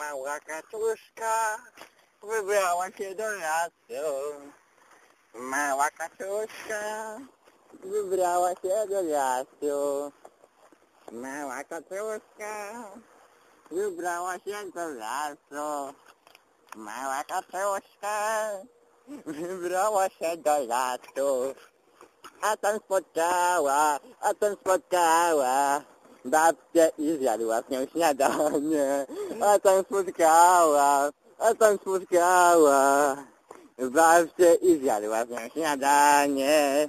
Mała kaczuszka wybrała się do lasu. Mała kaczuszka wybrała się do lasu. Mała kaczuszka wybrała się do lasu. Mała kaczuszka wybrała się do lasu. A tam spotkała, a tam spotkała babcię i zjadła z nią śniadanie. A tam spotkała, a tam spotkała babcię i zjadła z nią śniadanie.